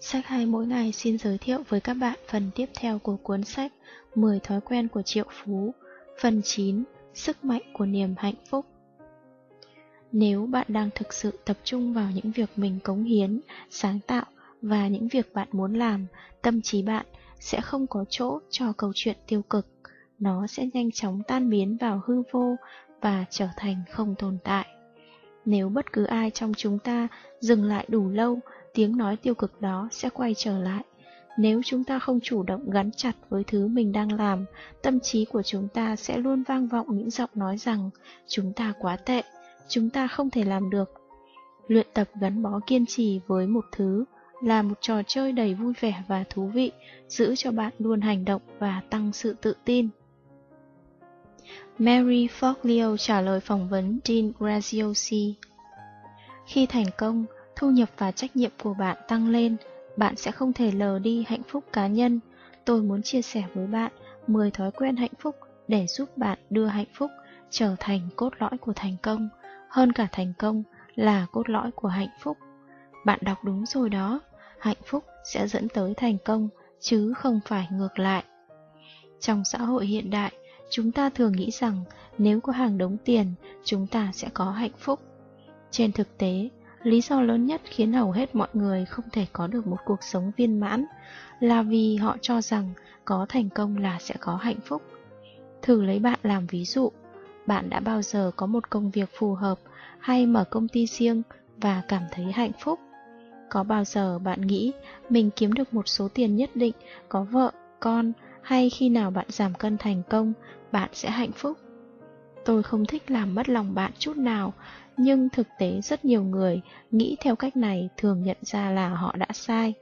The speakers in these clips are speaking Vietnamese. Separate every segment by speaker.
Speaker 1: Sách hay mỗi ngày xin giới thiệu với các bạn phần tiếp theo của cuốn sách 10 thói quen của triệu phú, phần 9, sức mạnh của niềm hạnh phúc. Nếu bạn đang thực sự tập trung vào những việc mình cống hiến, sáng tạo và những việc bạn muốn làm, tâm trí bạn sẽ không có chỗ cho câu chuyện tiêu cực. Nó sẽ nhanh chóng tan biến vào hư vô và trở thành không tồn tại. Nếu bất cứ ai trong chúng ta dừng lại đủ lâu, tiếng nói tiêu cực đó sẽ quay trở lại. Nếu chúng ta không chủ động gắn chặt với thứ mình đang làm, tâm trí của chúng ta sẽ luôn vang vọng những giọng nói rằng chúng ta quá tệ, chúng ta không thể làm được. Luyện tập gắn bó kiên trì với một thứ là một trò chơi đầy vui vẻ và thú vị, giữ cho bạn luôn hành động và tăng sự tự tin. Mary Foglio trả lời phỏng vấn Dean Graziosi Khi thành công, thu nhập và trách nhiệm của bạn tăng lên, bạn sẽ không thể lờ đi hạnh phúc cá nhân. Tôi muốn chia sẻ với bạn 10 thói quen hạnh phúc để giúp bạn đưa hạnh phúc trở thành cốt lõi của thành công. Hơn cả thành công là cốt lõi của hạnh phúc. Bạn đọc đúng rồi đó, hạnh phúc sẽ dẫn tới thành công, chứ không phải ngược lại. Trong xã hội hiện đại, chúng ta thường nghĩ rằng nếu có hàng đống tiền, chúng ta sẽ có hạnh phúc. Trên thực tế, lý do lớn nhất khiến hầu hết mọi người không thể có được một cuộc sống viên mãn là vì họ cho rằng có thành công là sẽ có hạnh phúc. Thử lấy bạn làm ví dụ, bạn đã bao giờ có một công việc phù hợp hay mở công ty riêng và cảm thấy hạnh phúc? Có bao giờ bạn nghĩ mình kiếm được một số tiền nhất định, có vợ, con hay khi nào bạn giảm cân thành công, bạn sẽ hạnh phúc? Tôi không thích làm mất lòng bạn chút nào, nhưng thực tế rất nhiều người nghĩ theo cách này thường nhận ra là họ đã sai.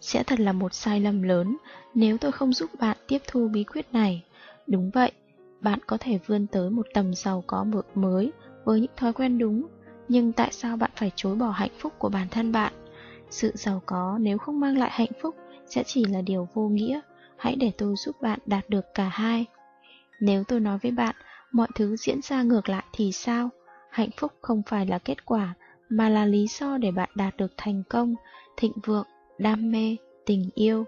Speaker 1: Sẽ thật là một sai lầm lớn nếu tôi không giúp bạn tiếp thu bí quyết này. Đúng vậy, bạn có thể vươn tới một tầm giàu có mới với những thói quen đúng, nhưng tại sao bạn phải chối bỏ hạnh phúc của bản thân bạn? Sự giàu có nếu không mang lại hạnh phúc sẽ chỉ là điều vô nghĩa. Hãy để tôi giúp bạn đạt được cả hai. Nếu tôi nói với bạn mọi thứ diễn ra ngược lại thì sao? Hạnh phúc không phải là kết quả, mà là lý do để bạn đạt được thành công, thịnh vượng, đam mê, tình yêu.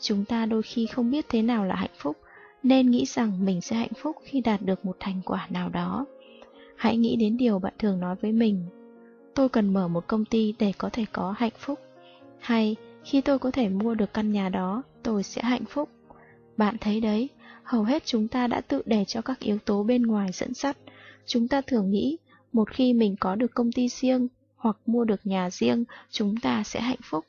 Speaker 1: Chúng ta đôi khi không biết thế nào là hạnh phúc, nên nghĩ rằng mình sẽ hạnh phúc khi đạt được một thành quả nào đó. Hãy nghĩ đến điều bạn thường nói với mình. Tôi cần mở một công ty để có thể có hạnh phúc. Hay, khi tôi có thể mua được căn nhà đó, tôi sẽ hạnh phúc. Bạn thấy đấy, hầu hết chúng ta đã tự để cho các yếu tố bên ngoài dẫn dắt. Chúng ta thường nghĩ, một khi mình có được công ty riêng hoặc mua được nhà riêng, chúng ta sẽ hạnh phúc.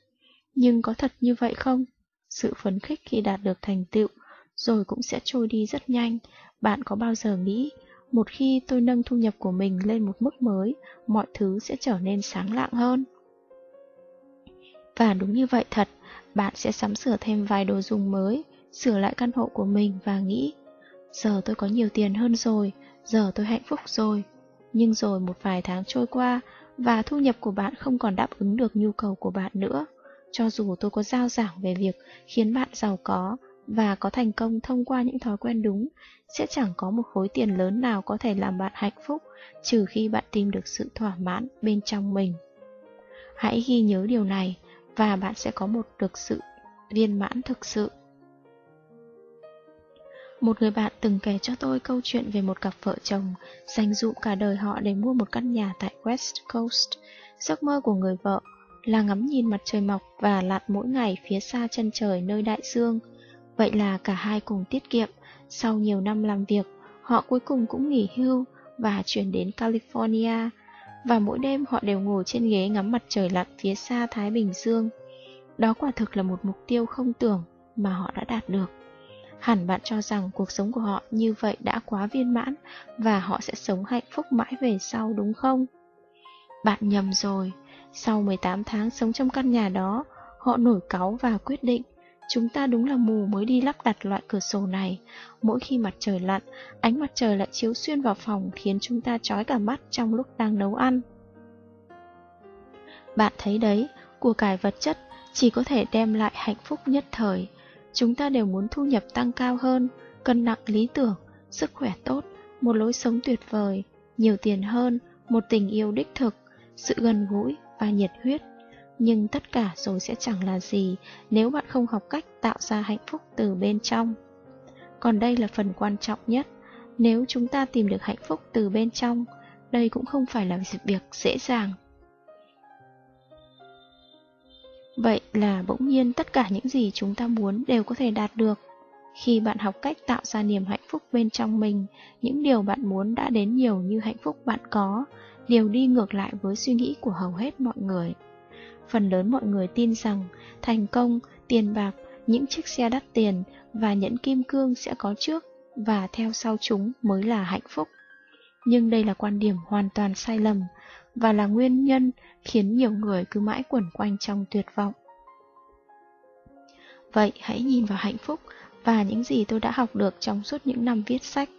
Speaker 1: Nhưng có thật như vậy không? Sự phấn khích khi đạt được thành tựu, rồi cũng sẽ trôi đi rất nhanh. Bạn có bao giờ nghĩ, một khi tôi nâng thu nhập của mình lên một mức mới, mọi thứ sẽ trở nên sáng lạng hơn? Và đúng như vậy thật, bạn sẽ sắm sửa thêm vài đồ dùng mới, sửa lại căn hộ của mình và nghĩ Giờ tôi có nhiều tiền hơn rồi, giờ tôi hạnh phúc rồi. Nhưng rồi một vài tháng trôi qua và thu nhập của bạn không còn đáp ứng được nhu cầu của bạn nữa. Cho dù tôi có giao giảng về việc khiến bạn giàu có và có thành công thông qua những thói quen đúng, sẽ chẳng có một khối tiền lớn nào có thể làm bạn hạnh phúc trừ khi bạn tìm được sự thỏa mãn bên trong mình. Hãy ghi nhớ điều này và bạn sẽ có một được sự viên mãn thực sự. Một người bạn từng kể cho tôi câu chuyện về một cặp vợ chồng dành dụ cả đời họ để mua một căn nhà tại West Coast. Giấc mơ của người vợ là ngắm nhìn mặt trời mọc và lặn mỗi ngày phía xa chân trời nơi đại dương. Vậy là cả hai cùng tiết kiệm. Sau nhiều năm làm việc, họ cuối cùng cũng nghỉ hưu và chuyển đến California. Và mỗi đêm họ đều ngồi trên ghế ngắm mặt trời lặn phía xa Thái Bình Dương. Đó quả thực là một mục tiêu không tưởng mà họ đã đạt được. Hẳn bạn cho rằng cuộc sống của họ như vậy đã quá viên mãn và họ sẽ sống hạnh phúc mãi về sau đúng không? Bạn nhầm rồi. Sau 18 tháng sống trong căn nhà đó, họ nổi cáu và quyết định Chúng ta đúng là mù mới đi lắp đặt loại cửa sổ này. Mỗi khi mặt trời lặn, ánh mặt trời lại chiếu xuyên vào phòng khiến chúng ta chói cả mắt trong lúc đang nấu ăn. Bạn thấy đấy, của cải vật chất chỉ có thể đem lại hạnh phúc nhất thời. Chúng ta đều muốn thu nhập tăng cao hơn, cân nặng lý tưởng, sức khỏe tốt, một lối sống tuyệt vời, nhiều tiền hơn, một tình yêu đích thực, sự gần gũi và nhiệt huyết. nhưng tất cả rồi sẽ chẳng là gì nếu bạn không học cách tạo ra hạnh phúc từ bên trong. Còn đây là phần quan trọng nhất, nếu chúng ta tìm được hạnh phúc từ bên trong, đây cũng không phải là việc dễ dàng. Vậy là bỗng nhiên tất cả những gì chúng ta muốn đều có thể đạt được. Khi bạn học cách tạo ra niềm hạnh phúc bên trong mình, những điều bạn muốn đã đến nhiều như hạnh phúc bạn có, đều đi ngược lại với suy nghĩ của hầu hết mọi người. Phần lớn mọi người tin rằng thành công, tiền bạc, những chiếc xe đắt tiền và nhẫn kim cương sẽ có trước và theo sau chúng mới là hạnh phúc. Nhưng đây là quan điểm hoàn toàn sai lầm và là nguyên nhân khiến nhiều người cứ mãi quẩn quanh trong tuyệt vọng. Vậy hãy nhìn vào hạnh phúc và những gì tôi đã học được trong suốt những năm viết sách.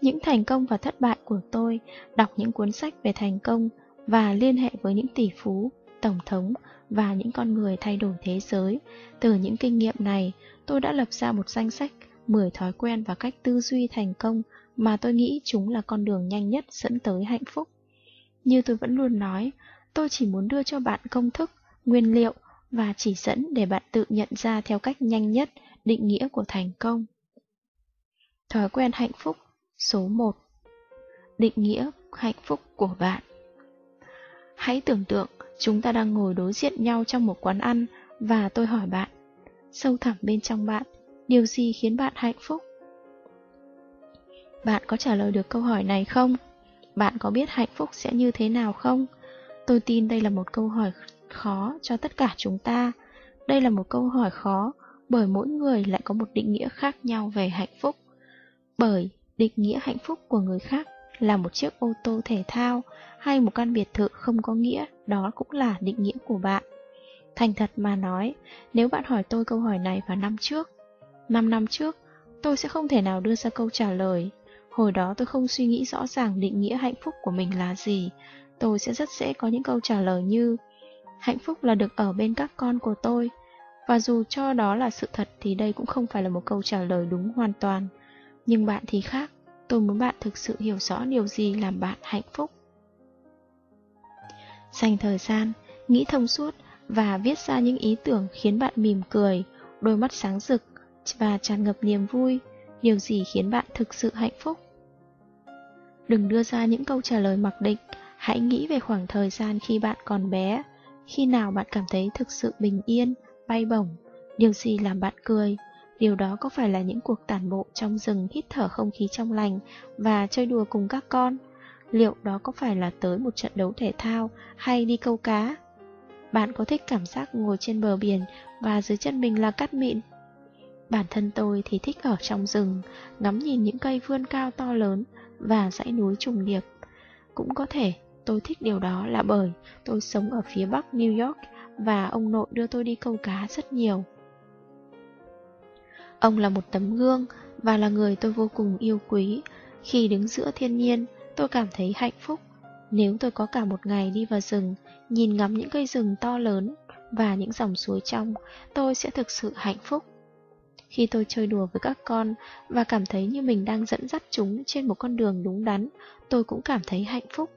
Speaker 1: Những thành công và thất bại của tôi, đọc những cuốn sách về thành công và liên hệ với những tỷ phú, tổng thống và những con người thay đổi thế giới. Từ những kinh nghiệm này, tôi đã lập ra một danh sách 10 thói quen và cách tư duy thành công mà tôi nghĩ chúng là con đường nhanh nhất dẫn tới hạnh phúc. Như tôi vẫn luôn nói, tôi chỉ muốn đưa cho bạn công thức, nguyên liệu và chỉ dẫn để bạn tự nhận ra theo cách nhanh nhất định nghĩa của thành công. Thói quen hạnh phúc số 1 Định nghĩa hạnh phúc của bạn Hãy tưởng tượng chúng ta đang ngồi đối diện nhau trong một quán ăn và tôi hỏi bạn, sâu thẳm bên trong bạn, điều gì khiến bạn hạnh phúc? Bạn có trả lời được câu hỏi này không? Bạn có biết hạnh phúc sẽ như thế nào không? Tôi tin đây là một câu hỏi khó cho tất cả chúng ta. Đây là một câu hỏi khó bởi mỗi người lại có một định nghĩa khác nhau về hạnh phúc. Bởi định nghĩa hạnh phúc của người khác là một chiếc ô tô thể thao hay một căn biệt thự không có nghĩa, đó cũng là định nghĩa của bạn. Thành thật mà nói, nếu bạn hỏi tôi câu hỏi này vào năm trước, 5 năm trước, tôi sẽ không thể nào đưa ra câu trả lời. Hồi đó tôi không suy nghĩ rõ ràng định nghĩa hạnh phúc của mình là gì. Tôi sẽ rất dễ có những câu trả lời như Hạnh phúc là được ở bên các con của tôi. Và dù cho đó là sự thật thì đây cũng không phải là một câu trả lời đúng hoàn toàn. Nhưng bạn thì khác, tôi muốn bạn thực sự hiểu rõ điều gì làm bạn hạnh phúc. Dành thời gian, nghĩ thông suốt và viết ra những ý tưởng khiến bạn mỉm cười, đôi mắt sáng rực và tràn ngập niềm vui, điều gì khiến bạn thực sự hạnh phúc. Đừng đưa ra những câu trả lời mặc định, hãy nghĩ về khoảng thời gian khi bạn còn bé, khi nào bạn cảm thấy thực sự bình yên, bay bổng, điều gì làm bạn cười, điều đó có phải là những cuộc tản bộ trong rừng hít thở không khí trong lành và chơi đùa cùng các con, liệu đó có phải là tới một trận đấu thể thao hay đi câu cá? Bạn có thích cảm giác ngồi trên bờ biển và dưới chân mình là cát mịn? Bản thân tôi thì thích ở trong rừng, ngắm nhìn những cây vươn cao to lớn và dãy núi trùng điệp. Cũng có thể tôi thích điều đó là bởi tôi sống ở phía bắc New York và ông nội đưa tôi đi câu cá rất nhiều. Ông là một tấm gương và là người tôi vô cùng yêu quý. Khi đứng giữa thiên nhiên, tôi cảm thấy hạnh phúc. Nếu tôi có cả một ngày đi vào rừng, nhìn ngắm những cây rừng to lớn và những dòng suối trong, tôi sẽ thực sự hạnh phúc. Khi tôi chơi đùa với các con và cảm thấy như mình đang dẫn dắt chúng trên một con đường đúng đắn, tôi cũng cảm thấy hạnh phúc.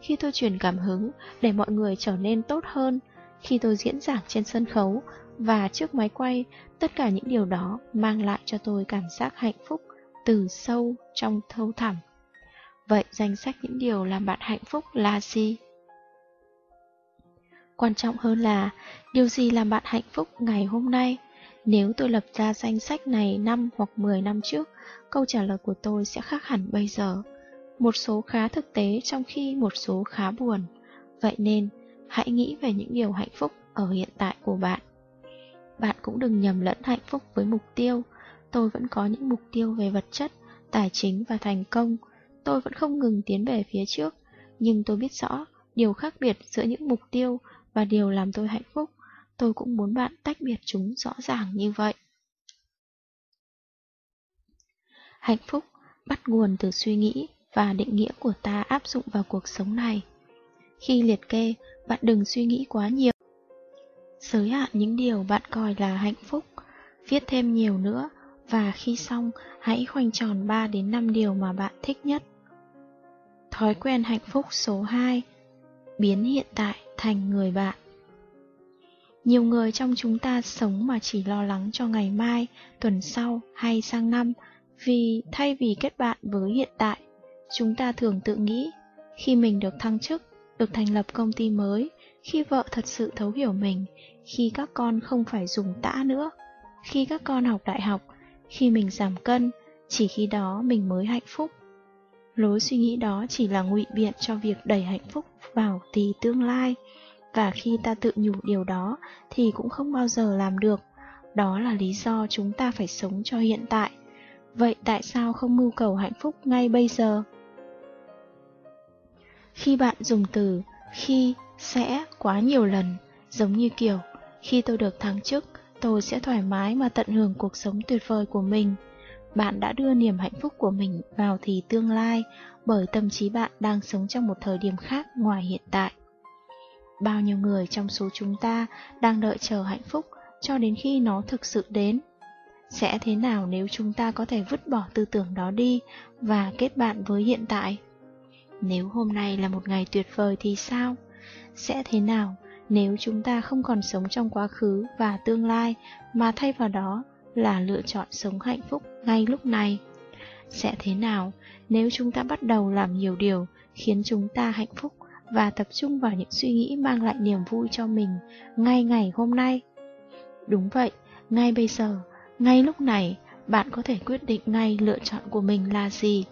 Speaker 1: Khi tôi truyền cảm hứng để mọi người trở nên tốt hơn, khi tôi diễn giảng trên sân khấu và trước máy quay, tất cả những điều đó mang lại cho tôi cảm giác hạnh phúc từ sâu trong thâu thẳm. Vậy danh sách những điều làm bạn hạnh phúc là gì? Quan trọng hơn là điều gì làm bạn hạnh phúc ngày hôm nay? Nếu tôi lập ra danh sách này 5 hoặc 10 năm trước, câu trả lời của tôi sẽ khác hẳn bây giờ. Một số khá thực tế trong khi một số khá buồn. Vậy nên, hãy nghĩ về những điều hạnh phúc ở hiện tại của bạn. Bạn cũng đừng nhầm lẫn hạnh phúc với mục tiêu. Tôi vẫn có những mục tiêu về vật chất, tài chính và thành công. Tôi vẫn không ngừng tiến về phía trước, nhưng tôi biết rõ điều khác biệt giữa những mục tiêu và điều làm tôi hạnh phúc. Tôi cũng muốn bạn tách biệt chúng rõ ràng như vậy. Hạnh phúc bắt nguồn từ suy nghĩ và định nghĩa của ta áp dụng vào cuộc sống này. Khi liệt kê, bạn đừng suy nghĩ quá nhiều. Giới hạn những điều bạn coi là hạnh phúc, viết thêm nhiều nữa và khi xong, hãy khoanh tròn 3 đến 5 điều mà bạn thích nhất. Thói quen hạnh phúc số 2 Biến hiện tại thành người bạn nhiều người trong chúng ta sống mà chỉ lo lắng cho ngày mai, tuần sau hay sang năm, vì thay vì kết bạn với hiện tại, chúng ta thường tự nghĩ, khi mình được thăng chức, được thành lập công ty mới, khi vợ thật sự thấu hiểu mình, khi các con không phải dùng tã nữa, khi các con học đại học, khi mình giảm cân, chỉ khi đó mình mới hạnh phúc. Lối suy nghĩ đó chỉ là ngụy biện cho việc đẩy hạnh phúc vào tì tương lai, và khi ta tự nhủ điều đó thì cũng không bao giờ làm được. Đó là lý do chúng ta phải sống cho hiện tại. Vậy tại sao không mưu cầu hạnh phúc ngay bây giờ? Khi bạn dùng từ khi, sẽ quá nhiều lần, giống như kiểu khi tôi được thăng chức, tôi sẽ thoải mái mà tận hưởng cuộc sống tuyệt vời của mình. Bạn đã đưa niềm hạnh phúc của mình vào thì tương lai, bởi tâm trí bạn đang sống trong một thời điểm khác ngoài hiện tại. Bao nhiêu người trong số chúng ta đang đợi chờ hạnh phúc cho đến khi nó thực sự đến. Sẽ thế nào nếu chúng ta có thể vứt bỏ tư tưởng đó đi và kết bạn với hiện tại? Nếu hôm nay là một ngày tuyệt vời thì sao? Sẽ thế nào nếu chúng ta không còn sống trong quá khứ và tương lai mà thay vào đó là lựa chọn sống hạnh phúc ngay lúc này? Sẽ thế nào nếu chúng ta bắt đầu làm nhiều điều khiến chúng ta hạnh phúc và tập trung vào những suy nghĩ mang lại niềm vui cho mình ngay ngày hôm nay? Đúng vậy, ngay bây giờ, ngay lúc này, bạn có thể quyết định ngay lựa chọn của mình là gì.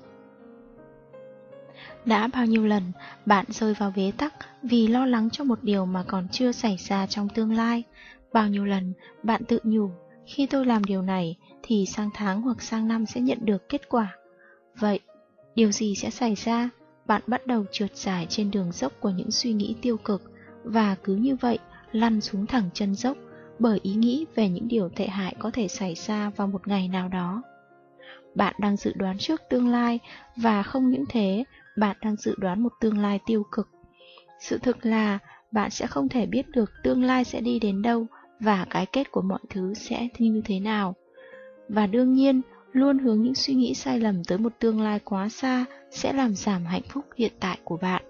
Speaker 1: Đã bao nhiêu lần bạn rơi vào bế tắc vì lo lắng cho một điều mà còn chưa xảy ra trong tương lai? Bao nhiêu lần bạn tự nhủ, khi tôi làm điều này thì sang tháng hoặc sang năm sẽ nhận được kết quả. Vậy, điều gì sẽ xảy ra? Bạn bắt đầu trượt dài trên đường dốc của những suy nghĩ tiêu cực và cứ như vậy lăn xuống thẳng chân dốc bởi ý nghĩ về những điều tệ hại có thể xảy ra vào một ngày nào đó. Bạn đang dự đoán trước tương lai và không những thế, bạn đang dự đoán một tương lai tiêu cực. Sự thực là bạn sẽ không thể biết được tương lai sẽ đi đến đâu và cái kết của mọi thứ sẽ như thế nào. Và đương nhiên, luôn hướng những suy nghĩ sai lầm tới một tương lai quá xa sẽ làm giảm hạnh phúc hiện tại của bạn.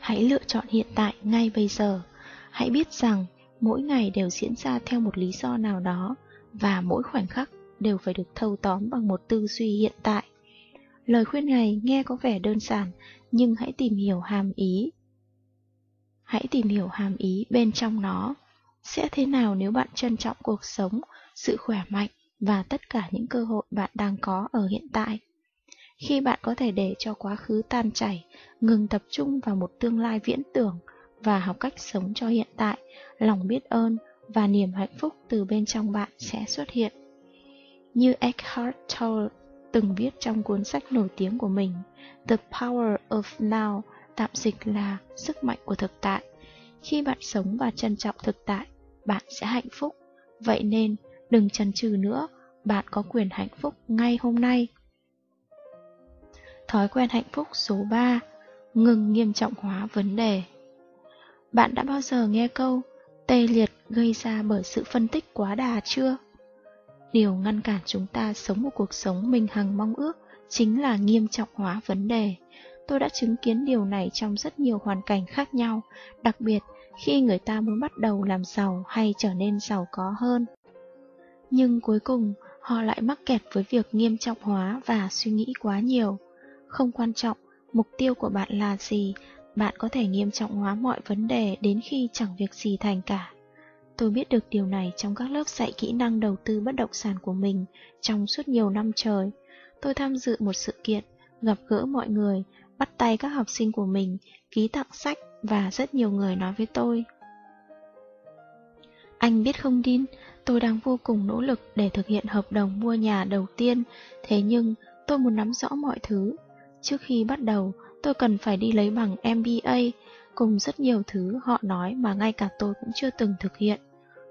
Speaker 1: Hãy lựa chọn hiện tại ngay bây giờ. Hãy biết rằng mỗi ngày đều diễn ra theo một lý do nào đó và mỗi khoảnh khắc đều phải được thâu tóm bằng một tư duy hiện tại. Lời khuyên này nghe có vẻ đơn giản, nhưng hãy tìm hiểu hàm ý. Hãy tìm hiểu hàm ý bên trong nó. Sẽ thế nào nếu bạn trân trọng cuộc sống, sự khỏe mạnh và tất cả những cơ hội bạn đang có ở hiện tại? Khi bạn có thể để cho quá khứ tan chảy, ngừng tập trung vào một tương lai viễn tưởng và học cách sống cho hiện tại, lòng biết ơn và niềm hạnh phúc từ bên trong bạn sẽ xuất hiện. Như Eckhart Tolle từng viết trong cuốn sách nổi tiếng của mình The Power of Now, tạm dịch là sức mạnh của thực tại. Khi bạn sống và trân trọng thực tại, bạn sẽ hạnh phúc. Vậy nên, đừng chần chừ nữa, bạn có quyền hạnh phúc ngay hôm nay. Thói quen hạnh phúc số 3 Ngừng nghiêm trọng hóa vấn đề Bạn đã bao giờ nghe câu tê liệt gây ra bởi sự phân tích quá đà chưa? Điều ngăn cản chúng ta sống một cuộc sống mình hằng mong ước chính là nghiêm trọng hóa vấn đề. Tôi đã chứng kiến điều này trong rất nhiều hoàn cảnh khác nhau, đặc biệt khi người ta muốn bắt đầu làm giàu hay trở nên giàu có hơn. Nhưng cuối cùng, họ lại mắc kẹt với việc nghiêm trọng hóa và suy nghĩ quá nhiều. Không quan trọng, mục tiêu của bạn là gì, bạn có thể nghiêm trọng hóa mọi vấn đề đến khi chẳng việc gì thành cả. Tôi biết được điều này trong các lớp dạy kỹ năng đầu tư bất động sản của mình trong suốt nhiều năm trời. Tôi tham dự một sự kiện, gặp gỡ mọi người, bắt tay các học sinh của mình, ký tặng sách và rất nhiều người nói với tôi. Anh biết không Đin, tôi đang vô cùng nỗ lực để thực hiện hợp đồng mua nhà đầu tiên, thế nhưng tôi muốn nắm rõ mọi thứ. Trước khi bắt đầu, tôi cần phải đi lấy bằng MBA, cùng rất nhiều thứ họ nói mà ngay cả tôi cũng chưa từng thực hiện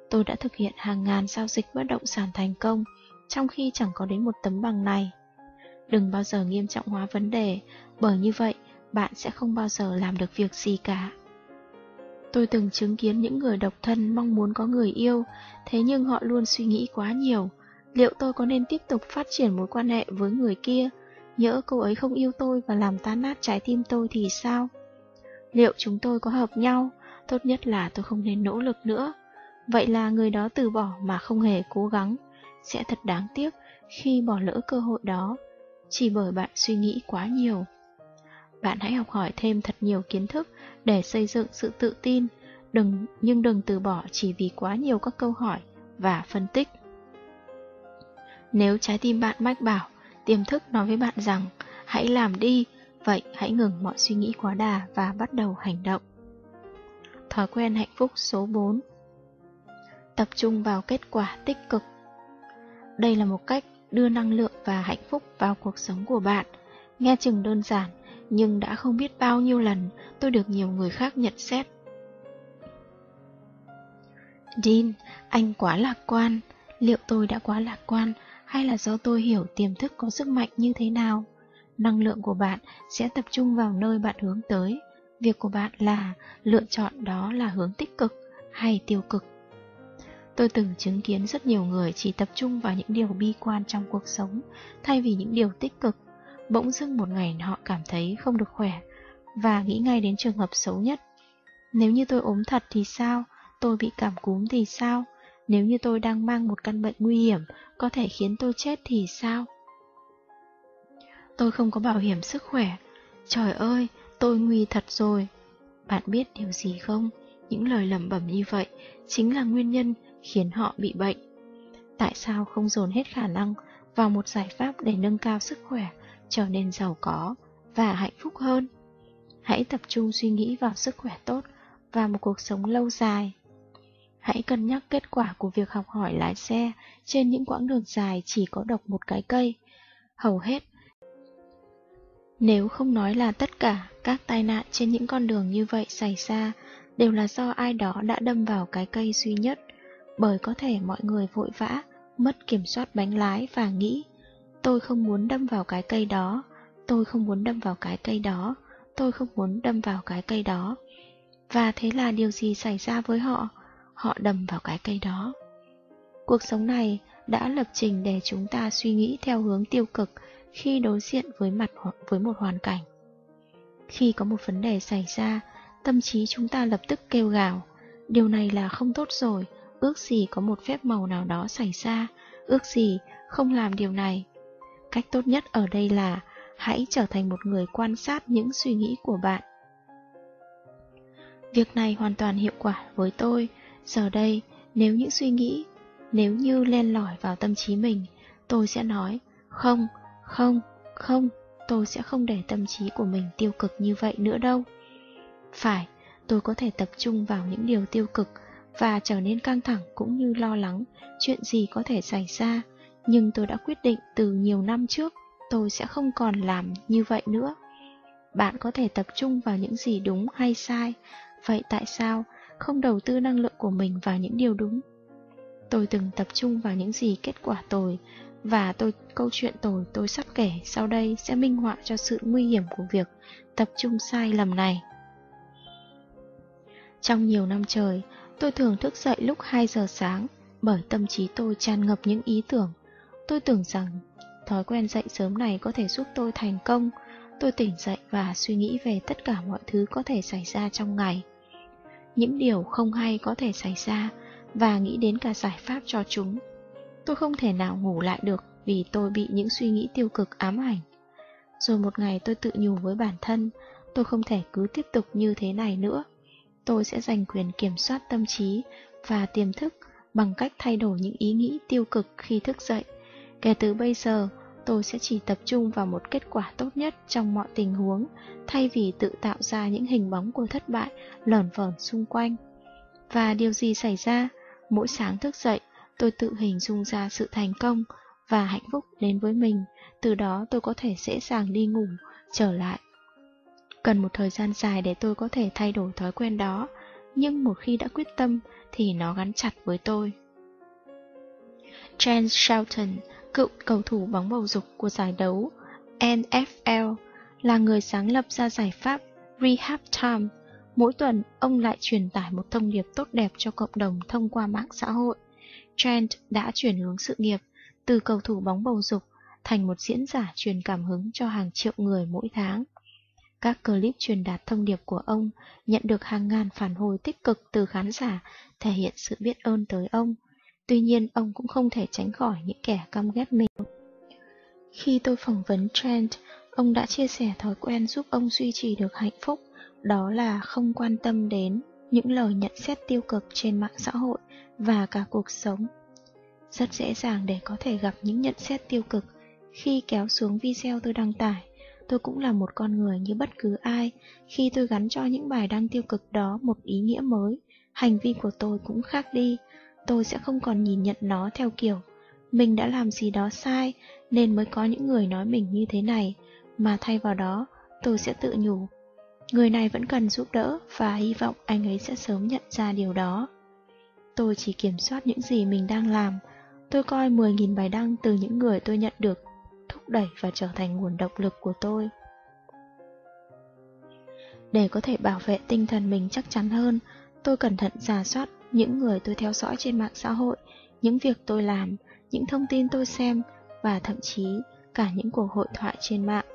Speaker 1: tôi đã thực hiện hàng ngàn giao dịch bất động sản thành công, trong khi chẳng có đến một tấm bằng này. Đừng bao giờ nghiêm trọng hóa vấn đề, bởi như vậy bạn sẽ không bao giờ làm được việc gì cả. Tôi từng chứng kiến những người độc thân mong muốn có người yêu, thế nhưng họ luôn suy nghĩ quá nhiều. Liệu tôi có nên tiếp tục phát triển mối quan hệ với người kia? Nhỡ cô ấy không yêu tôi và làm tan nát trái tim tôi thì sao? Liệu chúng tôi có hợp nhau? tốt nhất là tôi không nên nỗ lực nữa. Vậy là người đó từ bỏ mà không hề cố gắng, sẽ thật đáng tiếc khi bỏ lỡ cơ hội đó, chỉ bởi bạn suy nghĩ quá nhiều. Bạn hãy học hỏi thêm thật nhiều kiến thức để xây dựng sự tự tin, đừng nhưng đừng từ bỏ chỉ vì quá nhiều các câu hỏi và phân tích. Nếu trái tim bạn mách bảo, tiềm thức nói với bạn rằng hãy làm đi, vậy hãy ngừng mọi suy nghĩ quá đà và bắt đầu hành động. Thói quen hạnh phúc số 4 Tập trung vào kết quả tích cực Đây là một cách đưa năng lượng và hạnh phúc vào cuộc sống của bạn. Nghe chừng đơn giản, nhưng đã không biết bao nhiêu lần tôi được nhiều người khác nhận xét. Dean, anh quá lạc quan. Liệu tôi đã quá lạc quan hay là do tôi hiểu tiềm thức có sức mạnh như thế nào? Năng lượng của bạn sẽ tập trung vào nơi bạn hướng tới. Việc của bạn là lựa chọn đó là hướng tích cực hay tiêu cực. Tôi từng chứng kiến rất nhiều người chỉ tập trung vào những điều bi quan trong cuộc sống thay vì những điều tích cực. Bỗng dưng một ngày họ cảm thấy không được khỏe và nghĩ ngay đến trường hợp xấu nhất. Nếu như tôi ốm thật thì sao? Tôi bị cảm cúm thì sao? Nếu như tôi đang mang một căn bệnh nguy hiểm có thể khiến tôi chết thì sao? Tôi không có bảo hiểm sức khỏe. Trời ơi, tôi nguy thật rồi. Bạn biết điều gì không? Những lời lẩm bẩm như vậy chính là nguyên nhân khiến họ bị bệnh. Tại sao không dồn hết khả năng vào một giải pháp để nâng cao sức khỏe, trở nên giàu có và hạnh phúc hơn? Hãy tập trung suy nghĩ vào sức khỏe tốt và một cuộc sống lâu dài. Hãy cân nhắc kết quả của việc học hỏi lái xe trên những quãng đường dài chỉ có độc một cái cây. Hầu hết nếu không nói là tất cả các tai nạn trên những con đường như vậy xảy ra đều là do ai đó đã đâm vào cái cây duy nhất, bởi có thể mọi người vội vã, mất kiểm soát bánh lái và nghĩ tôi không muốn đâm vào cái cây đó, tôi không muốn đâm vào cái cây đó, tôi không muốn đâm vào cái cây đó. Và thế là điều gì xảy ra với họ? Họ đâm vào cái cây đó. Cuộc sống này đã lập trình để chúng ta suy nghĩ theo hướng tiêu cực khi đối diện với mặt với một hoàn cảnh. Khi có một vấn đề xảy ra, tâm trí chúng ta lập tức kêu gào, điều này là không tốt rồi, ước gì có một phép màu nào đó xảy ra, ước gì không làm điều này. Cách tốt nhất ở đây là hãy trở thành một người quan sát những suy nghĩ của bạn. Việc này hoàn toàn hiệu quả với tôi. Giờ đây, nếu những suy nghĩ, nếu như len lỏi vào tâm trí mình, tôi sẽ nói, không, không, không, tôi sẽ không để tâm trí của mình tiêu cực như vậy nữa đâu. Phải, tôi có thể tập trung vào những điều tiêu cực và trở nên căng thẳng cũng như lo lắng chuyện gì có thể xảy ra, nhưng tôi đã quyết định từ nhiều năm trước tôi sẽ không còn làm như vậy nữa. Bạn có thể tập trung vào những gì đúng hay sai, vậy tại sao không đầu tư năng lượng của mình vào những điều đúng? Tôi từng tập trung vào những gì kết quả tồi và tôi câu chuyện tồi tôi sắp kể sau đây sẽ minh họa cho sự nguy hiểm của việc tập trung sai lầm này. Trong nhiều năm trời, tôi thường thức dậy lúc 2 giờ sáng bởi tâm trí tôi tràn ngập những ý tưởng. Tôi tưởng rằng thói quen dậy sớm này có thể giúp tôi thành công. Tôi tỉnh dậy và suy nghĩ về tất cả mọi thứ có thể xảy ra trong ngày. Những điều không hay có thể xảy ra và nghĩ đến cả giải pháp cho chúng. Tôi không thể nào ngủ lại được vì tôi bị những suy nghĩ tiêu cực ám ảnh. Rồi một ngày tôi tự nhủ với bản thân, tôi không thể cứ tiếp tục như thế này nữa. Tôi sẽ giành quyền kiểm soát tâm trí và tiềm thức bằng cách thay đổi những ý nghĩ tiêu cực khi thức dậy. Kể từ bây giờ, tôi sẽ chỉ tập trung vào một kết quả tốt nhất trong mọi tình huống, thay vì tự tạo ra những hình bóng của thất bại lởn vởn xung quanh. Và điều gì xảy ra? Mỗi sáng thức dậy, tôi tự hình dung ra sự thành công và hạnh phúc đến với mình, từ đó tôi có thể dễ dàng đi ngủ, trở lại. Cần một thời gian dài để tôi có thể thay đổi thói quen đó, nhưng một khi đã quyết tâm thì nó gắn chặt với tôi. James Shelton, cựu cầu thủ bóng bầu dục của giải đấu NFL, là người sáng lập ra giải pháp Rehab Time. Mỗi tuần, ông lại truyền tải một thông điệp tốt đẹp cho cộng đồng thông qua mạng xã hội. Trent đã chuyển hướng sự nghiệp từ cầu thủ bóng bầu dục thành một diễn giả truyền cảm hứng cho hàng triệu người mỗi tháng. Các clip truyền đạt thông điệp của ông nhận được hàng ngàn phản hồi tích cực từ khán giả, thể hiện sự biết ơn tới ông. Tuy nhiên, ông cũng không thể tránh khỏi những kẻ căm ghét mình. Khi tôi phỏng vấn Trent, ông đã chia sẻ thói quen giúp ông duy trì được hạnh phúc, đó là không quan tâm đến những lời nhận xét tiêu cực trên mạng xã hội và cả cuộc sống. Rất dễ dàng để có thể gặp những nhận xét tiêu cực khi kéo xuống video tôi đăng tải. Tôi cũng là một con người như bất cứ ai, khi tôi gắn cho những bài đăng tiêu cực đó một ý nghĩa mới, hành vi của tôi cũng khác đi. Tôi sẽ không còn nhìn nhận nó theo kiểu mình đã làm gì đó sai nên mới có những người nói mình như thế này, mà thay vào đó tôi sẽ tự nhủ. Người này vẫn cần giúp đỡ và hy vọng anh ấy sẽ sớm nhận ra điều đó. Tôi chỉ kiểm soát những gì mình đang làm. Tôi coi 10.000 bài đăng từ những người tôi nhận được thúc đẩy và trở thành nguồn động lực của tôi. Để có thể bảo vệ tinh thần mình chắc chắn hơn, tôi cẩn thận giả soát những người tôi theo dõi trên mạng xã hội, những việc tôi làm, những thông tin tôi xem và thậm chí cả những cuộc hội thoại trên mạng.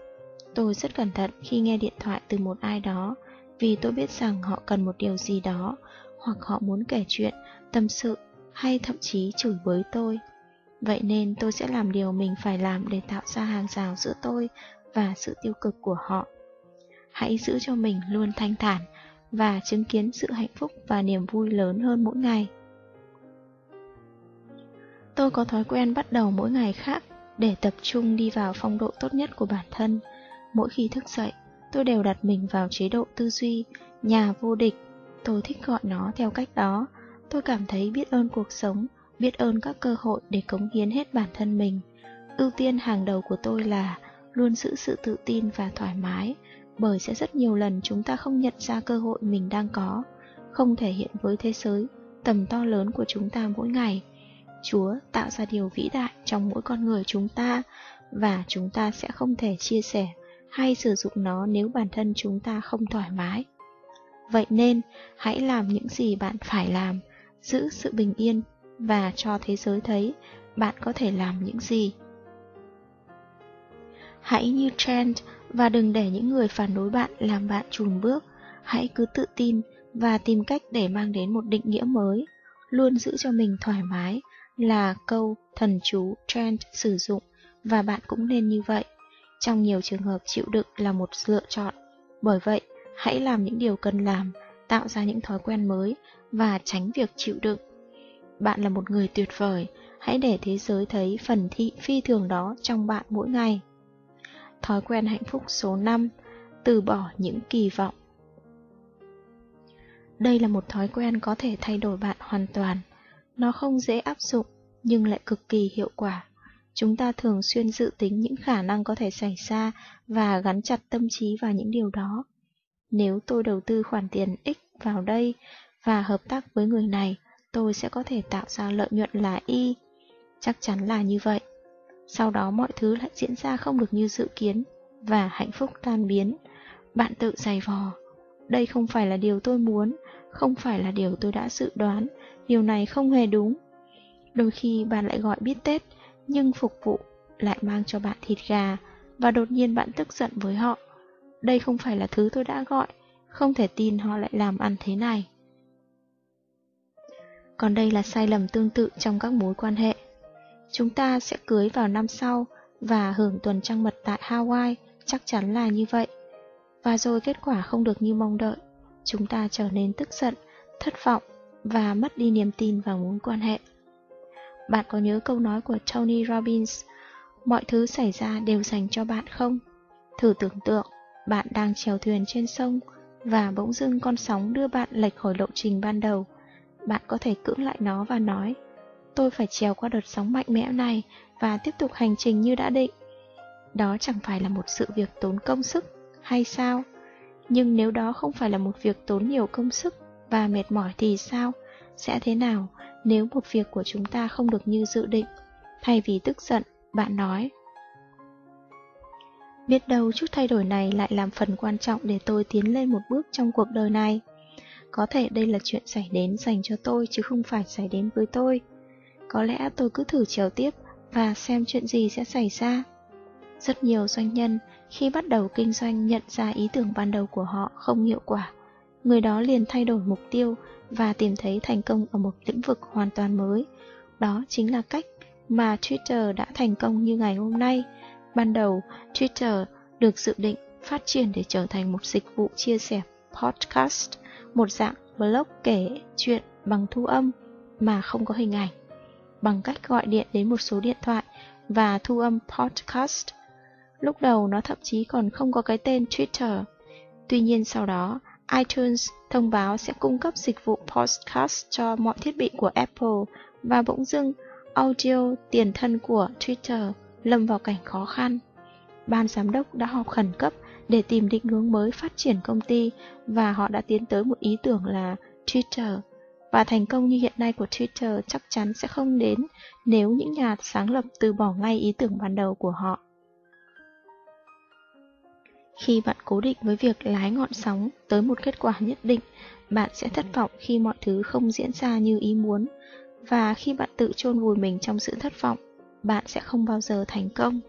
Speaker 1: Tôi rất cẩn thận khi nghe điện thoại từ một ai đó vì tôi biết rằng họ cần một điều gì đó hoặc họ muốn kể chuyện, tâm sự hay thậm chí chửi bới tôi. Vậy nên tôi sẽ làm điều mình phải làm để tạo ra hàng rào giữa tôi và sự tiêu cực của họ. Hãy giữ cho mình luôn thanh thản và chứng kiến sự hạnh phúc và niềm vui lớn hơn mỗi ngày. Tôi có thói quen bắt đầu mỗi ngày khác để tập trung đi vào phong độ tốt nhất của bản thân. Mỗi khi thức dậy, tôi đều đặt mình vào chế độ tư duy, nhà vô địch. Tôi thích gọi nó theo cách đó. Tôi cảm thấy biết ơn cuộc sống, biết ơn các cơ hội để cống hiến hết bản thân mình. Ưu tiên hàng đầu của tôi là luôn giữ sự tự tin và thoải mái, bởi sẽ rất nhiều lần chúng ta không nhận ra cơ hội mình đang có, không thể hiện với thế giới tầm to lớn của chúng ta mỗi ngày. Chúa tạo ra điều vĩ đại trong mỗi con người chúng ta và chúng ta sẽ không thể chia sẻ hay sử dụng nó nếu bản thân chúng ta không thoải mái. Vậy nên, hãy làm những gì bạn phải làm, giữ sự bình yên và cho thế giới thấy bạn có thể làm những gì. Hãy như Trent và đừng để những người phản đối bạn làm bạn chùn bước. Hãy cứ tự tin và tìm cách để mang đến một định nghĩa mới. Luôn giữ cho mình thoải mái là câu thần chú Trent sử dụng và bạn cũng nên như vậy. Trong nhiều trường hợp chịu đựng là một lựa chọn. Bởi vậy, hãy làm những điều cần làm, tạo ra những thói quen mới và tránh việc chịu đựng. Bạn là một người tuyệt vời, hãy để thế giới thấy phần thị phi thường đó trong bạn mỗi ngày. Thói quen hạnh phúc số 5 Từ bỏ những kỳ vọng Đây là một thói quen có thể thay đổi bạn hoàn toàn. Nó không dễ áp dụng, nhưng lại cực kỳ hiệu quả. Chúng ta thường xuyên dự tính những khả năng có thể xảy ra và gắn chặt tâm trí vào những điều đó. Nếu tôi đầu tư khoản tiền X vào đây và hợp tác với người này, tôi sẽ có thể tạo ra lợi nhuận là Y. Chắc chắn là như vậy. Sau đó mọi thứ lại diễn ra không được như dự kiến và hạnh phúc tan biến. Bạn tự giày vò. Đây không phải là điều tôi muốn, không phải là điều tôi đã dự đoán, điều này không hề đúng. Đôi khi bạn lại gọi biết Tết, nhưng phục vụ lại mang cho bạn thịt gà và đột nhiên bạn tức giận với họ. Đây không phải là thứ tôi đã gọi, không thể tin họ lại làm ăn thế này. Còn đây là sai lầm tương tự trong các mối quan hệ. Chúng ta sẽ cưới vào năm sau và hưởng tuần trăng mật tại Hawaii, chắc chắn là như vậy. Và rồi kết quả không được như mong đợi, chúng ta trở nên tức giận, thất vọng và mất đi niềm tin vào mối quan hệ. Bạn có nhớ câu nói của Tony Robbins, mọi thứ xảy ra đều dành cho bạn không? Thử tưởng tượng, bạn đang chèo thuyền trên sông và bỗng dưng con sóng đưa bạn lệch khỏi lộ trình ban đầu. Bạn có thể cưỡng lại nó và nói, tôi phải trèo qua đợt sóng mạnh mẽ này và tiếp tục hành trình như đã định. Đó chẳng phải là một sự việc tốn công sức, hay sao? Nhưng nếu đó không phải là một việc tốn nhiều công sức và mệt mỏi thì sao? Sẽ thế nào nếu một việc của chúng ta không được như dự định? Thay vì tức giận, bạn nói Biết đâu chút thay đổi này lại làm phần quan trọng để tôi tiến lên một bước trong cuộc đời này. Có thể đây là chuyện xảy đến dành cho tôi chứ không phải xảy đến với tôi. Có lẽ tôi cứ thử chiều tiếp và xem chuyện gì sẽ xảy ra. Rất nhiều doanh nhân khi bắt đầu kinh doanh nhận ra ý tưởng ban đầu của họ không hiệu quả. Người đó liền thay đổi mục tiêu và tìm thấy thành công ở một lĩnh vực hoàn toàn mới. Đó chính là cách mà Twitter đã thành công như ngày hôm nay. Ban đầu, Twitter được dự định phát triển để trở thành một dịch vụ chia sẻ podcast, một dạng blog kể chuyện bằng thu âm mà không có hình ảnh, bằng cách gọi điện đến một số điện thoại và thu âm podcast. Lúc đầu nó thậm chí còn không có cái tên Twitter. Tuy nhiên sau đó, iTunes thông báo sẽ cung cấp dịch vụ podcast cho mọi thiết bị của Apple và bỗng dưng audio tiền thân của Twitter lâm vào cảnh khó khăn. Ban giám đốc đã họp khẩn cấp để tìm định hướng mới phát triển công ty và họ đã tiến tới một ý tưởng là Twitter. Và thành công như hiện nay của Twitter chắc chắn sẽ không đến nếu những nhà sáng lập từ bỏ ngay ý tưởng ban đầu của họ. Khi bạn cố định với việc lái ngọn sóng tới một kết quả nhất định, bạn sẽ thất vọng khi mọi thứ không diễn ra như ý muốn. Và khi bạn tự chôn vùi mình trong sự thất vọng, bạn sẽ không bao giờ thành công.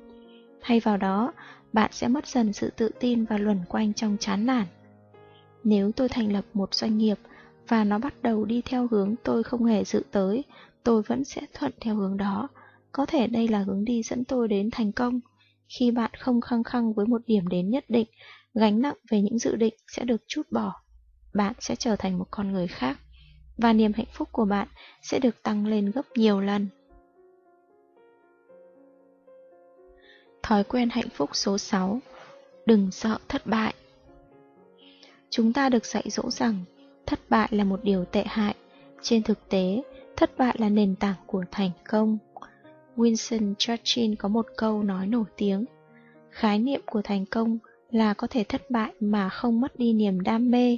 Speaker 1: Thay vào đó, bạn sẽ mất dần sự tự tin và luẩn quanh trong chán nản. Nếu tôi thành lập một doanh nghiệp và nó bắt đầu đi theo hướng tôi không hề dự tới, tôi vẫn sẽ thuận theo hướng đó. Có thể đây là hướng đi dẫn tôi đến thành công. Khi bạn không khăng khăng với một điểm đến nhất định, gánh nặng về những dự định sẽ được chút bỏ. Bạn sẽ trở thành một con người khác, và niềm hạnh phúc của bạn sẽ được tăng lên gấp nhiều lần. Thói quen hạnh phúc số 6 Đừng sợ thất bại Chúng ta được dạy dỗ rằng thất bại là một điều tệ hại. Trên thực tế, thất bại là nền tảng của thành công. Winston Churchill có một câu nói nổi tiếng. Khái niệm của thành công là có thể thất bại mà không mất đi niềm đam mê.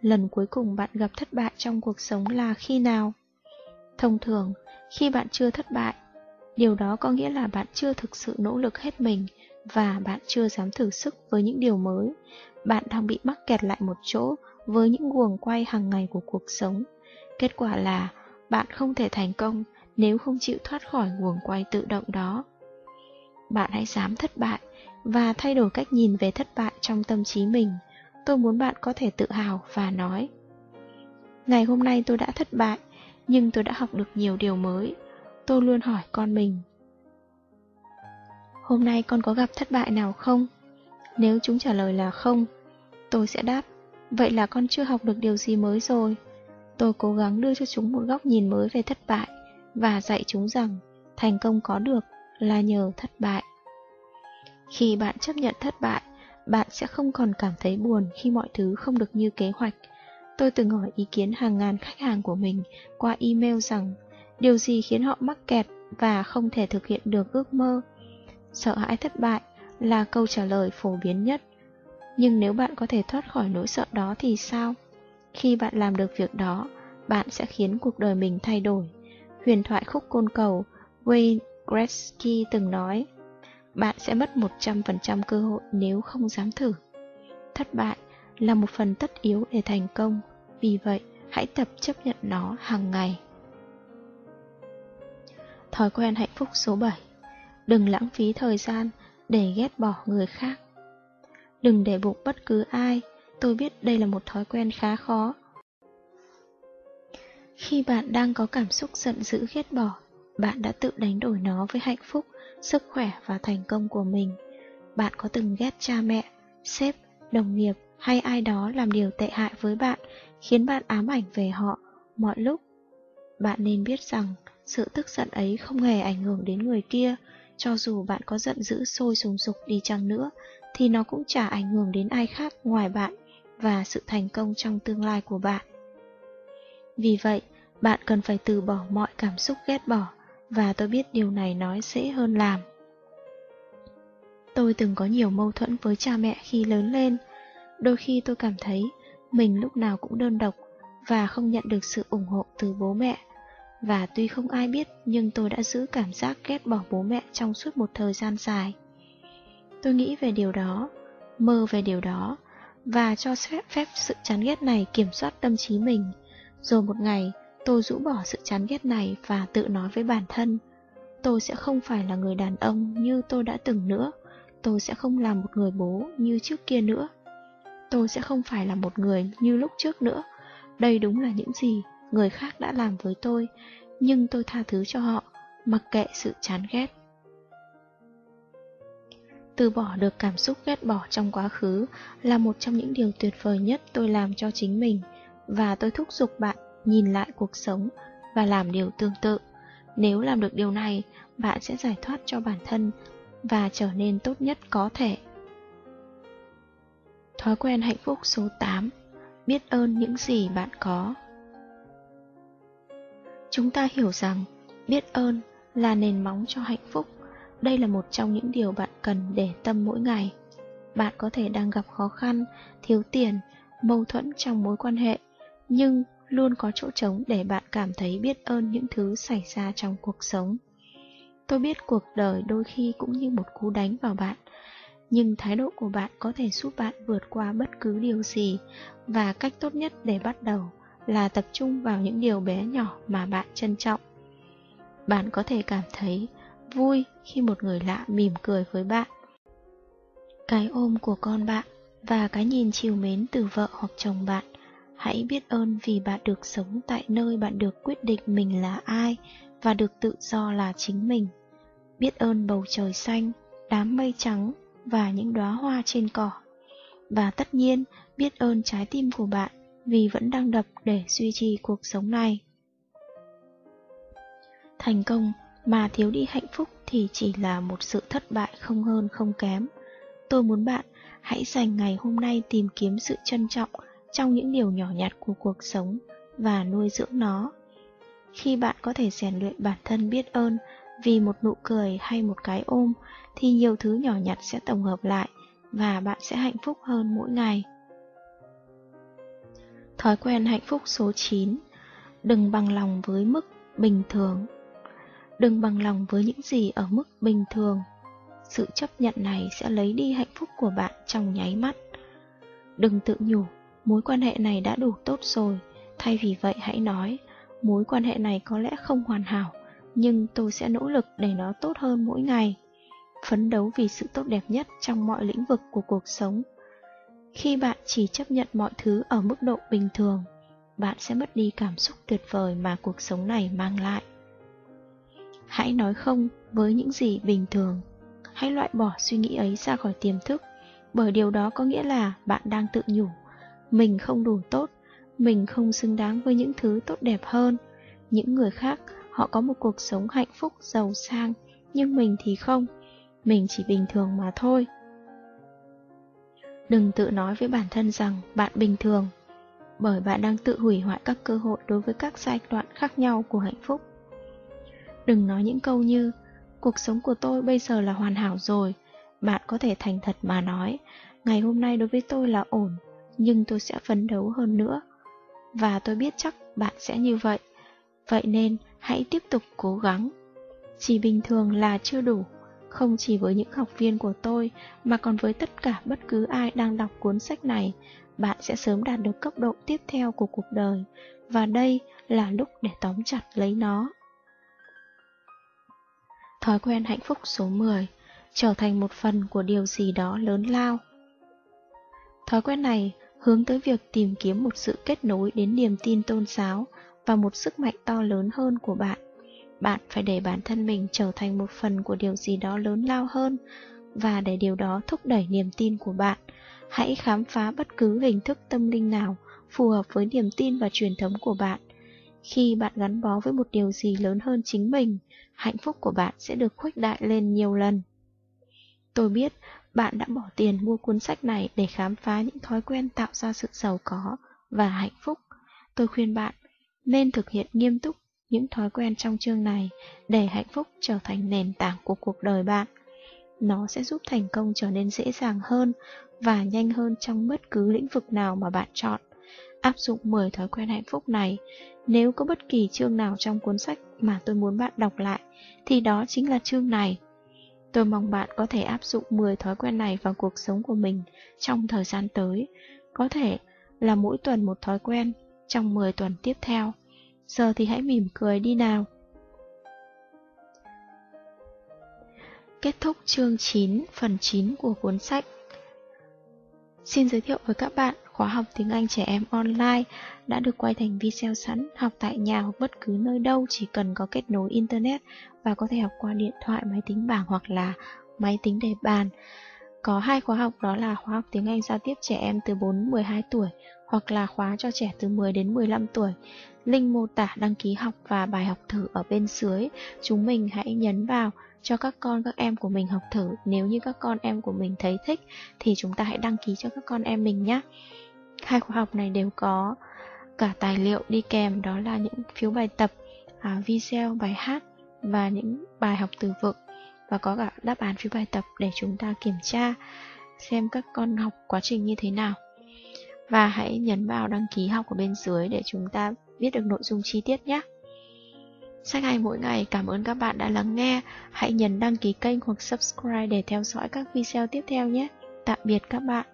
Speaker 1: Lần cuối cùng bạn gặp thất bại trong cuộc sống là khi nào? Thông thường, khi bạn chưa thất bại, điều đó có nghĩa là bạn chưa thực sự nỗ lực hết mình và bạn chưa dám thử sức với những điều mới. Bạn đang bị mắc kẹt lại một chỗ với những guồng quay hàng ngày của cuộc sống. Kết quả là bạn không thể thành công nếu không chịu thoát khỏi guồng quay tự động đó. Bạn hãy dám thất bại và thay đổi cách nhìn về thất bại trong tâm trí mình. Tôi muốn bạn có thể tự hào và nói Ngày hôm nay tôi đã thất bại, nhưng tôi đã học được nhiều điều mới. Tôi luôn hỏi con mình Hôm nay con có gặp thất bại nào không? Nếu chúng trả lời là không, tôi sẽ đáp Vậy là con chưa học được điều gì mới rồi. Tôi cố gắng đưa cho chúng một góc nhìn mới về thất bại và dạy chúng rằng thành công có được là nhờ thất bại. Khi bạn chấp nhận thất bại, bạn sẽ không còn cảm thấy buồn khi mọi thứ không được như kế hoạch. Tôi từng hỏi ý kiến hàng ngàn khách hàng của mình qua email rằng điều gì khiến họ mắc kẹt và không thể thực hiện được ước mơ. Sợ hãi thất bại là câu trả lời phổ biến nhất. Nhưng nếu bạn có thể thoát khỏi nỗi sợ đó thì sao? Khi bạn làm được việc đó, bạn sẽ khiến cuộc đời mình thay đổi. Huyền thoại khúc côn cầu Wayne Gretzky từng nói, bạn sẽ mất 100% cơ hội nếu không dám thử. Thất bại là một phần tất yếu để thành công, vì vậy hãy tập chấp nhận nó hàng ngày. Thói quen hạnh phúc số 7 Đừng lãng phí thời gian để ghét bỏ người khác. Đừng để bụng bất cứ ai, tôi biết đây là một thói quen khá khó. Khi bạn đang có cảm xúc giận dữ ghét bỏ, bạn đã tự đánh đổi nó với hạnh phúc, sức khỏe và thành công của mình. Bạn có từng ghét cha mẹ, sếp, đồng nghiệp hay ai đó làm điều tệ hại với bạn, khiến bạn ám ảnh về họ mọi lúc. Bạn nên biết rằng sự tức giận ấy không hề ảnh hưởng đến người kia, cho dù bạn có giận dữ sôi sùng sục đi chăng nữa, thì nó cũng chả ảnh hưởng đến ai khác ngoài bạn và sự thành công trong tương lai của bạn. Vì vậy, bạn cần phải từ bỏ mọi cảm xúc ghét bỏ, và tôi biết điều này nói dễ hơn làm. Tôi từng có nhiều mâu thuẫn với cha mẹ khi lớn lên. Đôi khi tôi cảm thấy mình lúc nào cũng đơn độc và không nhận được sự ủng hộ từ bố mẹ. Và tuy không ai biết nhưng tôi đã giữ cảm giác ghét bỏ bố mẹ trong suốt một thời gian dài. Tôi nghĩ về điều đó, mơ về điều đó, và cho phép, phép sự chán ghét này kiểm soát tâm trí mình. Rồi một ngày, tôi rũ bỏ sự chán ghét này và tự nói với bản thân, tôi sẽ không phải là người đàn ông như tôi đã từng nữa. tôi sẽ không làm một người bố như trước kia nữa. Tôi sẽ không phải là một người như lúc trước nữa. Đây đúng là những gì người khác đã làm với tôi, nhưng tôi tha thứ cho họ, mặc kệ sự chán ghét. Từ bỏ được cảm xúc ghét bỏ trong quá khứ là một trong những điều tuyệt vời nhất tôi làm cho chính mình, và tôi thúc giục bạn nhìn lại cuộc sống và làm điều tương tự. Nếu làm được điều này, bạn sẽ giải thoát cho bản thân và trở nên tốt nhất có thể. Thói quen hạnh phúc số 8 Biết ơn những gì bạn có Chúng ta hiểu rằng biết ơn là nền móng cho hạnh phúc. Đây là một trong những điều bạn cần để tâm mỗi ngày. Bạn có thể đang gặp khó khăn, thiếu tiền, mâu thuẫn trong mối quan hệ, nhưng luôn có chỗ trống để bạn cảm thấy biết ơn những thứ xảy ra trong cuộc sống. Tôi biết cuộc đời đôi khi cũng như một cú đánh vào bạn, nhưng thái độ của bạn có thể giúp bạn vượt qua bất cứ điều gì và cách tốt nhất để bắt đầu là tập trung vào những điều bé nhỏ mà bạn trân trọng. Bạn có thể cảm thấy vui khi một người lạ mỉm cười với bạn. Cái ôm của con bạn và cái nhìn chiều mến từ vợ hoặc chồng bạn Hãy biết ơn vì bạn được sống tại nơi bạn được quyết định mình là ai và được tự do là chính mình. Biết ơn bầu trời xanh, đám mây trắng và những đóa hoa trên cỏ. Và tất nhiên, biết ơn trái tim của bạn vì vẫn đang đập để duy trì cuộc sống này. Thành công mà thiếu đi hạnh phúc thì chỉ là một sự thất bại không hơn không kém. Tôi muốn bạn, hãy dành ngày hôm nay tìm kiếm sự trân trọng trong những điều nhỏ nhặt của cuộc sống và nuôi dưỡng nó. Khi bạn có thể rèn luyện bản thân biết ơn vì một nụ cười hay một cái ôm, thì nhiều thứ nhỏ nhặt sẽ tổng hợp lại và bạn sẽ hạnh phúc hơn mỗi ngày. Thói quen hạnh phúc số 9 Đừng bằng lòng với mức bình thường Đừng bằng lòng với những gì ở mức bình thường Sự chấp nhận này sẽ lấy đi hạnh phúc của bạn trong nháy mắt Đừng tự nhủ mối quan hệ này đã đủ tốt rồi, thay vì vậy hãy nói, mối quan hệ này có lẽ không hoàn hảo, nhưng tôi sẽ nỗ lực để nó tốt hơn mỗi ngày. Phấn đấu vì sự tốt đẹp nhất trong mọi lĩnh vực của cuộc sống. Khi bạn chỉ chấp nhận mọi thứ ở mức độ bình thường, bạn sẽ mất đi cảm xúc tuyệt vời mà cuộc sống này mang lại. Hãy nói không với những gì bình thường. Hãy loại bỏ suy nghĩ ấy ra khỏi tiềm thức, bởi điều đó có nghĩa là bạn đang tự nhủ mình không đủ tốt, mình không xứng đáng với những thứ tốt đẹp hơn. Những người khác, họ có một cuộc sống hạnh phúc, giàu sang, nhưng mình thì không. Mình chỉ bình thường mà thôi. Đừng tự nói với bản thân rằng bạn bình thường, bởi bạn đang tự hủy hoại các cơ hội đối với các giai đoạn khác nhau của hạnh phúc. Đừng nói những câu như, cuộc sống của tôi bây giờ là hoàn hảo rồi. Bạn có thể thành thật mà nói, ngày hôm nay đối với tôi là ổn, nhưng tôi sẽ phấn đấu hơn nữa. Và tôi biết chắc bạn sẽ như vậy. Vậy nên hãy tiếp tục cố gắng. Chỉ bình thường là chưa đủ, không chỉ với những học viên của tôi mà còn với tất cả bất cứ ai đang đọc cuốn sách này, bạn sẽ sớm đạt được cấp độ tiếp theo của cuộc đời và đây là lúc để tóm chặt lấy nó. Thói quen hạnh phúc số 10 Trở thành một phần của điều gì đó lớn lao Thói quen này hướng tới việc tìm kiếm một sự kết nối đến niềm tin tôn giáo và một sức mạnh to lớn hơn của bạn. Bạn phải để bản thân mình trở thành một phần của điều gì đó lớn lao hơn và để điều đó thúc đẩy niềm tin của bạn. Hãy khám phá bất cứ hình thức tâm linh nào phù hợp với niềm tin và truyền thống của bạn. Khi bạn gắn bó với một điều gì lớn hơn chính mình, hạnh phúc của bạn sẽ được khuếch đại lên nhiều lần. Tôi biết bạn đã bỏ tiền mua cuốn sách này để khám phá những thói quen tạo ra sự giàu có và hạnh phúc. Tôi khuyên bạn nên thực hiện nghiêm túc những thói quen trong chương này để hạnh phúc trở thành nền tảng của cuộc đời bạn. Nó sẽ giúp thành công trở nên dễ dàng hơn và nhanh hơn trong bất cứ lĩnh vực nào mà bạn chọn. Áp dụng 10 thói quen hạnh phúc này, nếu có bất kỳ chương nào trong cuốn sách mà tôi muốn bạn đọc lại, thì đó chính là chương này. Tôi mong bạn có thể áp dụng 10 thói quen này vào cuộc sống của mình trong thời gian tới. Có thể là mỗi tuần một thói quen trong 10 tuần tiếp theo. Giờ thì hãy mỉm cười đi nào. Kết thúc chương 9, phần 9 của cuốn sách. Xin giới thiệu với các bạn, khóa học tiếng Anh trẻ em online đã được quay thành video sẵn, học tại nhà hoặc bất cứ nơi đâu chỉ cần có kết nối Internet và có thể học qua điện thoại, máy tính bảng hoặc là máy tính để bàn. Có hai khóa học đó là khóa học tiếng Anh giao tiếp trẻ em từ 4-12 tuổi hoặc là khóa cho trẻ từ 10 đến 15 tuổi. Link mô tả đăng ký học và bài học thử ở bên dưới. Chúng mình hãy nhấn vào cho các con các em của mình học thử. Nếu như các con em của mình thấy thích thì chúng ta hãy đăng ký cho các con em mình nhé. Hai khóa học này đều có cả tài liệu đi kèm đó là những phiếu bài tập, à, video, bài hát và những bài học từ vựng và có cả đáp án phiếu bài tập để chúng ta kiểm tra xem các con học quá trình như thế nào. Và hãy nhấn vào đăng ký học ở bên dưới để chúng ta biết được nội dung chi tiết nhé. Sách hay mỗi ngày cảm ơn các bạn đã lắng nghe. Hãy nhấn đăng ký kênh hoặc subscribe để theo dõi các video tiếp theo nhé. Tạm biệt các bạn.